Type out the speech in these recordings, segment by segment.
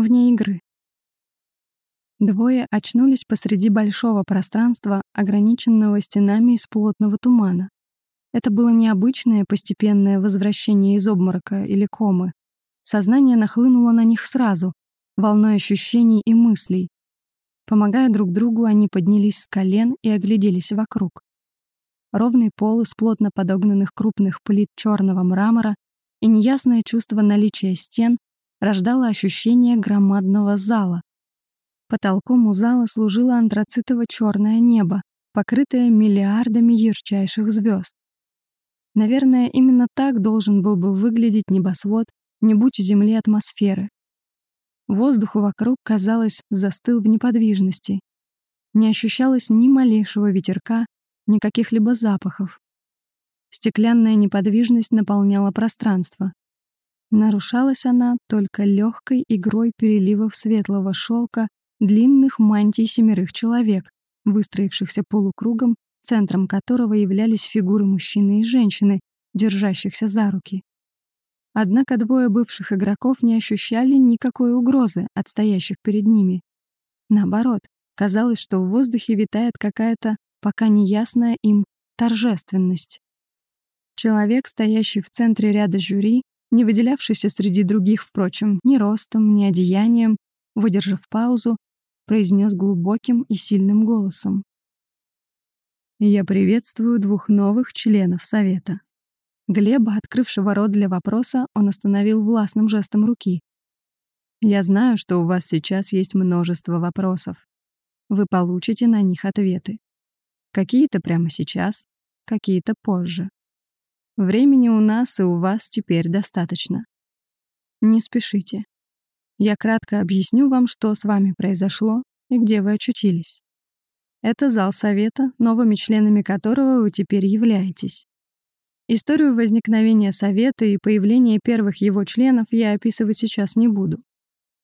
вне игры. Двое очнулись посреди большого пространства, ограниченного стенами из плотного тумана. Это было необычное постепенное возвращение из обморока или комы. Сознание нахлынуло на них сразу, волной ощущений и мыслей. Помогая друг другу, они поднялись с колен и огляделись вокруг. Ровный пол из плотно подогнанных крупных плит черного мрамора и неясное чувство наличия стен рождало ощущение громадного зала, Потолком у зала служило антрацитово-черное небо, покрытое миллиардами ярчайших звезд. Наверное, именно так должен был бы выглядеть небосвод, не будь у Земли атмосферы. Воздух вокруг, казалось, застыл в неподвижности. Не ощущалось ни малейшего ветерка, ни каких-либо запахов. Стеклянная неподвижность наполняла пространство. Нарушалась она только легкой игрой переливов светлого шелка длинных мантий семерых человек, выстроившихся полукругом, центром которого являлись фигуры мужчины и женщины, держащихся за руки. Однако двое бывших игроков не ощущали никакой угрозы от стоящих перед ними. Наоборот, казалось, что в воздухе витает какая-то, пока неясная им, торжественность. Человек, стоящий в центре ряда жюри, не выделявшийся среди других, впрочем, ни ростом, ни одеянием, выдержав паузу, произнес глубоким и сильным голосом. «Я приветствую двух новых членов Совета». Глеба, открывшего рот для вопроса, он остановил властным жестом руки. «Я знаю, что у вас сейчас есть множество вопросов. Вы получите на них ответы. Какие-то прямо сейчас, какие-то позже. Времени у нас и у вас теперь достаточно. Не спешите. Я кратко объясню вам, что с вами произошло и где вы очутились. Это зал совета, новыми членами которого вы теперь являетесь. Историю возникновения совета и появления первых его членов я описывать сейчас не буду.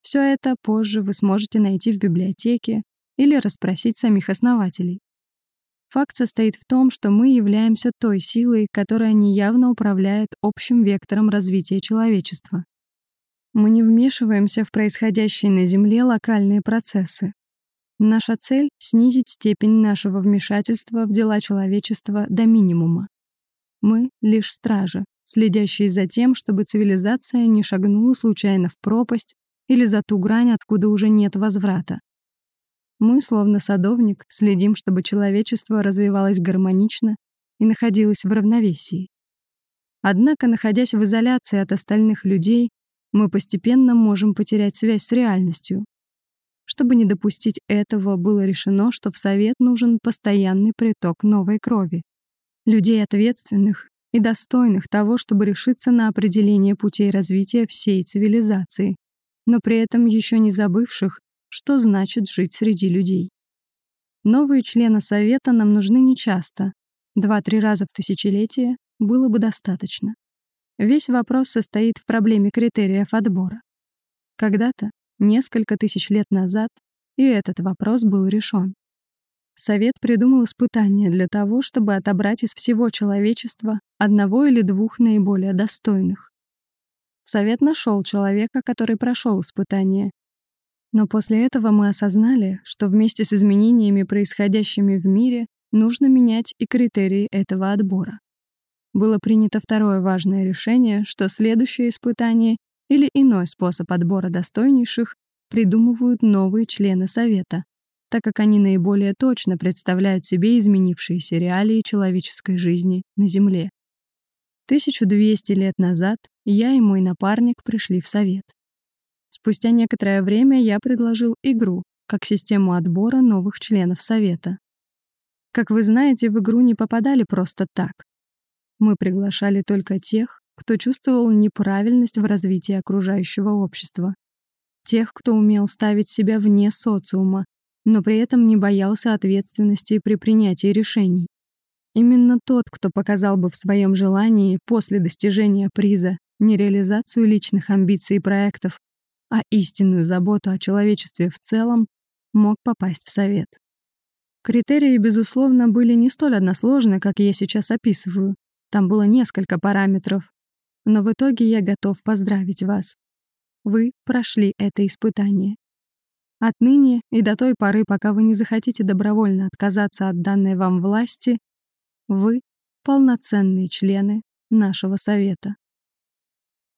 Все это позже вы сможете найти в библиотеке или расспросить самих основателей. Факт состоит в том, что мы являемся той силой, которая неявно управляет общим вектором развития человечества. Мы не вмешиваемся в происходящие на Земле локальные процессы. Наша цель — снизить степень нашего вмешательства в дела человечества до минимума. Мы — лишь стражи, следящие за тем, чтобы цивилизация не шагнула случайно в пропасть или за ту грань, откуда уже нет возврата. Мы, словно садовник, следим, чтобы человечество развивалось гармонично и находилось в равновесии. Однако, находясь в изоляции от остальных людей, мы постепенно можем потерять связь с реальностью. Чтобы не допустить этого, было решено, что в Совет нужен постоянный приток новой крови. Людей ответственных и достойных того, чтобы решиться на определение путей развития всей цивилизации, но при этом еще не забывших, что значит жить среди людей. Новые члены Совета нам нужны нечасто. Два-три раза в тысячелетие было бы достаточно. Весь вопрос состоит в проблеме критериев отбора. Когда-то, несколько тысяч лет назад, и этот вопрос был решен. Совет придумал испытания для того, чтобы отобрать из всего человечества одного или двух наиболее достойных. Совет нашел человека, который прошел испытание. Но после этого мы осознали, что вместе с изменениями, происходящими в мире, нужно менять и критерии этого отбора было принято второе важное решение, что следующее испытание или иной способ отбора достойнейших придумывают новые члены Совета, так как они наиболее точно представляют себе изменившиеся реалии человеческой жизни на Земле. 1200 лет назад я и мой напарник пришли в Совет. Спустя некоторое время я предложил игру как систему отбора новых членов Совета. Как вы знаете, в игру не попадали просто так. Мы приглашали только тех, кто чувствовал неправильность в развитии окружающего общества. Тех, кто умел ставить себя вне социума, но при этом не боялся ответственности при принятии решений. Именно тот, кто показал бы в своем желании после достижения приза не реализацию личных амбиций и проектов, а истинную заботу о человечестве в целом, мог попасть в совет. Критерии, безусловно, были не столь односложны, как я сейчас описываю, там было несколько параметров. Но в итоге я готов поздравить вас. Вы прошли это испытание. Отныне и до той поры, пока вы не захотите добровольно отказаться от данной вам власти, вы — полноценные члены нашего совета.